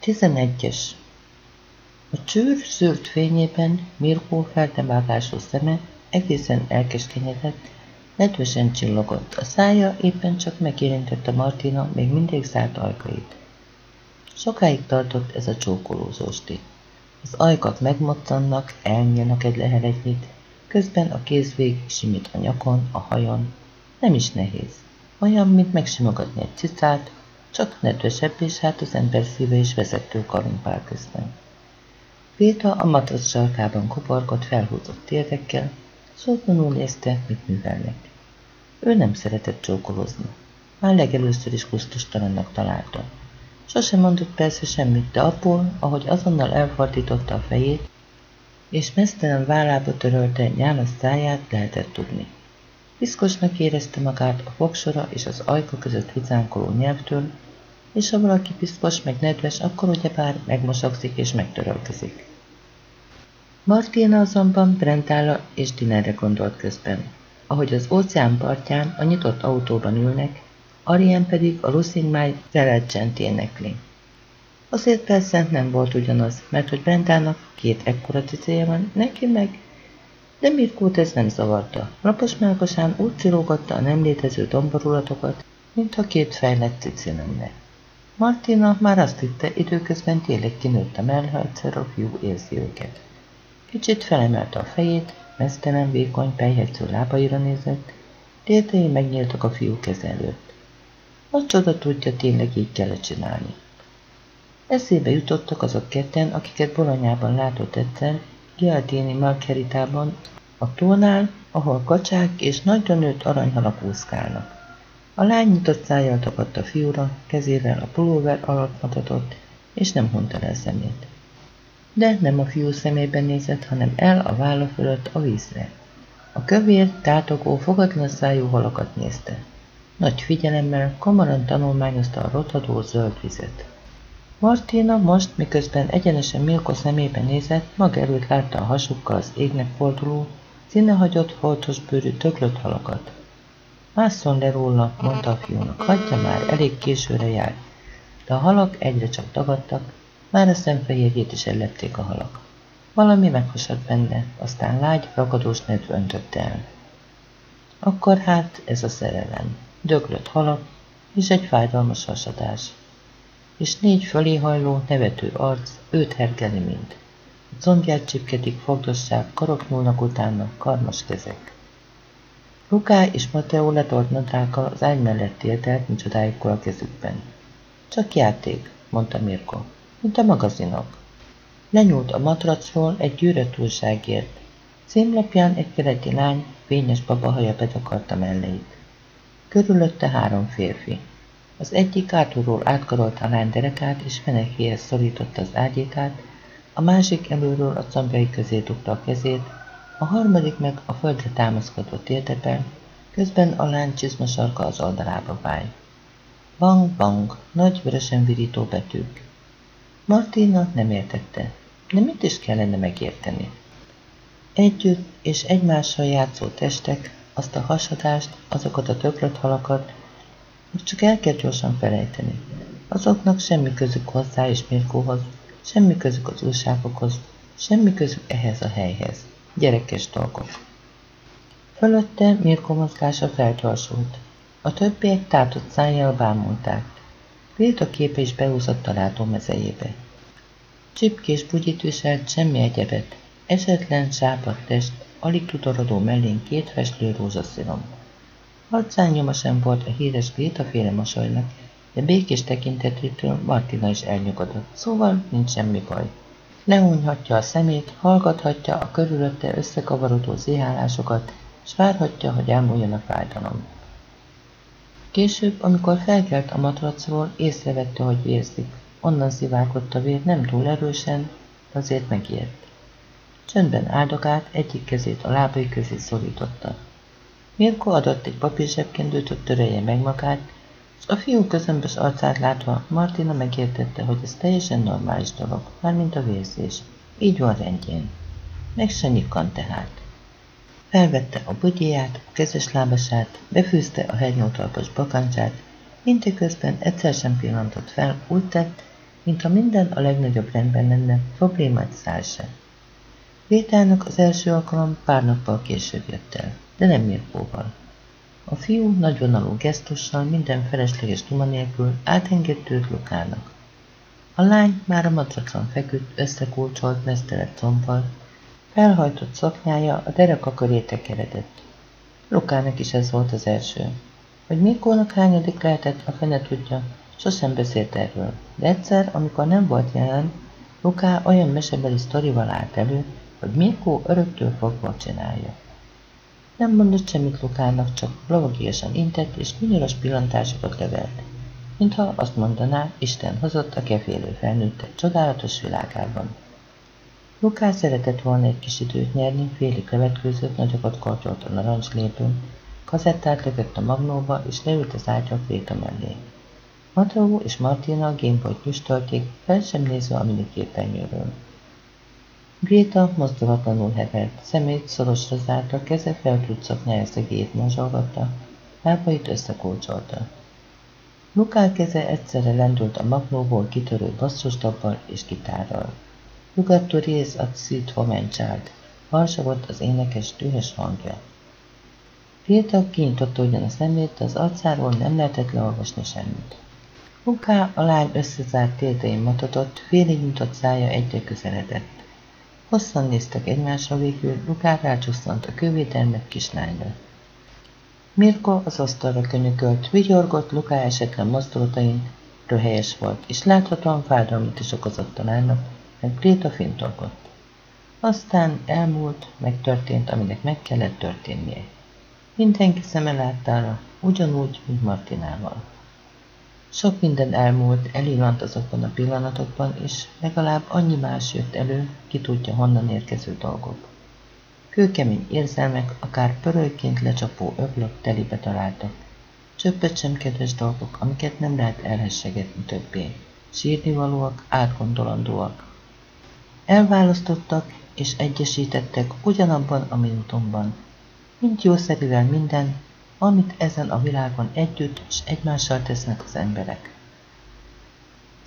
Tizenegyes. A csőr zöld fényében Mirkó feltemágású szeme egészen elkeskenyedett, nedvesen csillogott, a szája éppen csak megérintette Martina még mindig zárt ajkait. Sokáig tartott ez a csókolózósti. Az ajkak megmoccannak, elnyílnak egy leheletnyit, közben a kéz végig simít a nyakon, a hajon. Nem is nehéz. Olyan, mint megsimogatni egy cicát, csak nedvesebb, és hát az ember szíve is vezető karumpál közben. Péta a matrac sarkában kopargott felhúzott térdekkel, szótlanul nézte, mit művelnek. Ő nem szeretett csókolózni. Már legelőször is gusztustalannak találta. Sosem mondott persze semmit, de abból, ahogy azonnal elfordította a fejét, és mesztelen vállába törölte nyálas száját, lehetett tudni. Piszkosnak érezte magát a fogsora és az ajka között hicánkoló nyelvtől, és ha valaki piszkos meg nedves, akkor ugyebár megmosakszik és megtörölkezik. Martina azonban Brentála és Dinerre gondolt közben. Ahogy az óceán partján a nyitott autóban ülnek, Arien pedig a Lussingmáj Zeletcsent énekli. Azért persze nem volt ugyanaz, mert hogy Brentának két ekkora cicéje van, neki meg... De Mirkót ez nem zavarta. Lapos melkosán úgy cirógatta a nem létező domborulatokat, mintha két fejlett cici lenne. Martina már azt hitte, időközben tényleg kinőtt a melha, a fiú érzi őket. Kicsit felemelte a fejét, mesztelen, vékony, pejhetsző lábaira nézett, térdei megnyíltak a fiú keze előtt. A csoda tudja, tényleg így kellett csinálni. Eszébe jutottak azok ketten, akiket Bolonyában látott egyszer, Giardini Markeritában, a tónál, ahol kacsák és nagyra nőtt aranyhalak úszkálnak. A lány nyitott szájjal tapadt a fiúra, kezével a pulóver alatt matatott, és nem hunyt el szemét de nem a fiú szemében nézett, hanem el a válla fölött a vízre. A kövér, tátogó, fogatlan szájú halakat nézte. Nagy figyelemmel, komoran tanulmányozta a rothadó zöld vizet. Martina most, miközben egyenesen Milko szemébe nézett, maga előtt látta a hasukkal az égnek forduló, színehagyott, foltos bőrű töglött halakat. Másszon le róla, mondta a fiúnak, hagyja már, elég későre jár. De a halak egyre csak tagadtak, már a szemfehérjét is ellették a halak. Valami meghasadt benne, aztán lágy, ragadós nedv öntötte el. Akkor hát ez a szerelem. Döglött halak, és egy fájdalmas hasadás. És négy föléhajló, nevető arc, őt hergeli mind. A combját csipkedik fogdosság, karok nyúlnak utána, karmas kezek. Luká és Mateo letolt nadrággal az ágy mellett térdelt, micsodájukkal a kezükben. Csak játék, mondta Mirko mint a magazinok. Lenyúlt a matracról egy gyűrött újságért. Címlapján egy keleti lány fényes babahaja betakarta melléit. Körülötte három férfi. Az egyik átulról átkarolta a lány derekát, és fenekéhez szorította az ágyékát, a másik előről a combjai közé dugta a kezét, a harmadik meg a földre támaszkodott térdepel, közben a lány csizmasarka az oldalába váj. Bang, bang, nagy vörösen virító betűk. Martina nem értette, de mit is kellene megérteni? Együtt és egymással játszó testek, azt a hasadást, azokat a töklött halakat, most csak el kell gyorsan felejteni. Azoknak semmi közük hozzá és Mirkóhoz, semmi közük az újságokhoz, semmi közük ehhez a helyhez. Gyerekes dolgok. Fölötte Mirko mozgása felgyorsult. A többiek tátott szájjal bámulták. Greta képe is beúszott a látómezejébe. Csipkés bugyit viselt, semmi egyebet. Esetlen, sápadt test, alig tudorodó mellén két festlő rózsaszírom. Arcán nyoma sem volt a híres Gréta féle mosolynak, de békés tekintetétől Martina is elnyugodott, szóval nincs semmi baj. Lehúnyhatja a szemét, hallgathatja a körülötte összekavarodó zéhálásokat, és várhatja, hogy elmúljon a fájdalom. Később, amikor felkelt a matracról, észrevette, hogy vérzik. Onnan szivárgott a vér nem túl erősen, azért megijedt. Csöndben áldogált, egyik kezét a lábai közé szorította. Mirko adott egy papírsebkendőt, hogy törelje meg magát, a fiú közömbös arcát látva Martina megértette, hogy ez teljesen normális dolog, mármint a vérzés. Így van rendjén. Meg se tehát. Felvette a bugyját, a kezes lábasát, befűzte a hernyótalpas bakancsát, közben egyszer sem pillantott fel, úgy tett, mintha minden a legnagyobb rendben lenne, problémát száll se. Péternek az első alkalom pár nappal később jött el, de nem Mirkóval. Fiú nagyvonalú gesztussal, minden felesleges duma nélkül átengedte őt Lukának. A lány már a matracon feküdt, összekulcsolt, mesztelet combval, felhajtott szoknyája a dereka köré tekeredett. Lukának is ez volt az első. Hogy Mikónak hányadik lehetett, a fene tudja, sosem beszélt erről. De egyszer, amikor nem volt jelen, Luká olyan mesebeli sztorival állt elő, hogy Mikó öröktől fogva csinálja. Nem mondott semmit Lukának, csak lovagiasan intett és kunyoros pillantásokat levelt. Mintha azt mondaná, Isten hozott a kefélő felnőttek csodálatos világában. Luká szeretett volna egy kis időt nyerni, félig levetkőzött, nagyokat kortyolt a narancslépőn, kazettát lökött a magnóba, és leült az ágyra véka mellé. Mateo és Martina a Gameboy-t nyüstölték, fel sem nézve a miniképernyőről. Gréta mozdulatlanul hevert, szemét szorosra zárta, keze feltűnt szoknyája szegélyét morzsolgatta, lábait összekulcsolta. Lukál keze egyszerre lendült a magnóból kitörő basszusdabbal és gitárral. Lugat to raise a Woman Child, harsogott az énekes dühös hangja. Gréta kinyitotta ugyan a szemét, de az arcáról nem lehetett leolvasni semmit. Luká a lány összezárt tétein matatott, félig nyitott szája egyre közeledett. Hosszan néztek egymásra, végül Lukár rácsúsztant a kővételnek kislányra. Mirko az asztalra könyökölt, vigyorgott Luká esetlen mozdulatain, röhelyes volt, és láthatóan fájdalmat is okozott a lánynak, meg Gréta fintolgott. Aztán elmúlt, megtörtént, aminek meg kellett történnie. Mindenki szeme láttára, ugyanúgy, mint Martinával. Sok minden elmúlt, elillant azokban a pillanatokban, és legalább annyi más jött elő, ki tudja honnan érkező dolgok. Kőkemény érzelmek, akár pörölyként lecsapó öblök telibe találtak. Csöppet sem kedves dolgok, amiket nem lehet elhessegetni többé. Sírnivalóak, átgondolandóak. Elválasztottak és egyesítettek ugyanabban a minutumban. Mint jószerivel minden, amit ezen a világon együtt és egymással tesznek az emberek.